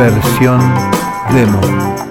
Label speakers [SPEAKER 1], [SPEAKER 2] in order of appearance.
[SPEAKER 1] versión demo.